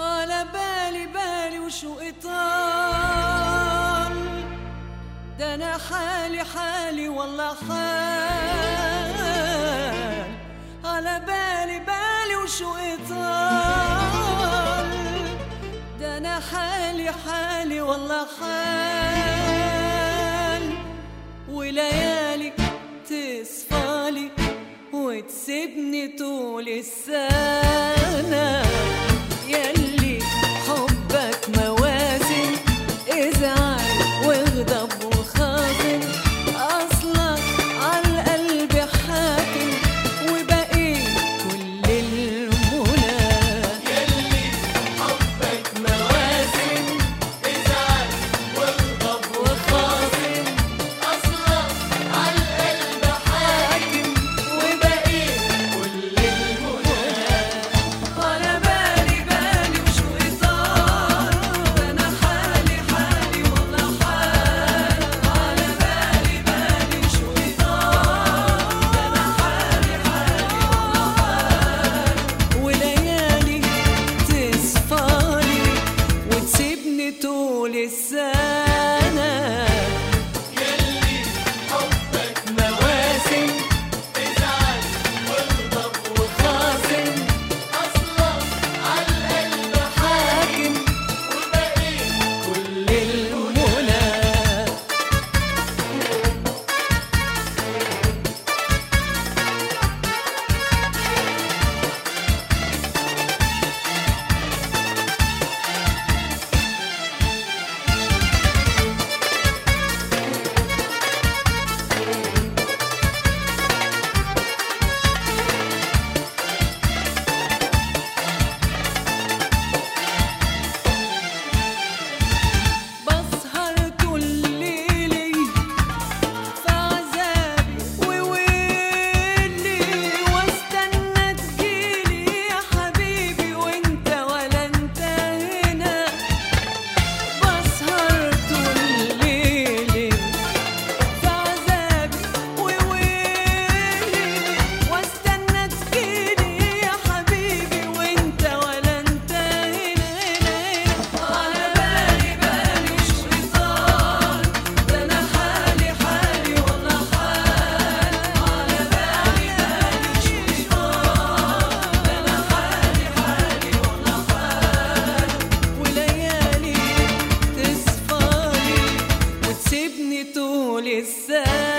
على بالي بالي وشو إطال؟ ده أنا حالي حالي والله حال. على بالي بالي وشو إطال؟ ده أنا حالي حالي والله حال. وليالي تصفالي وتسيبني طول الساعة شئت للسائل said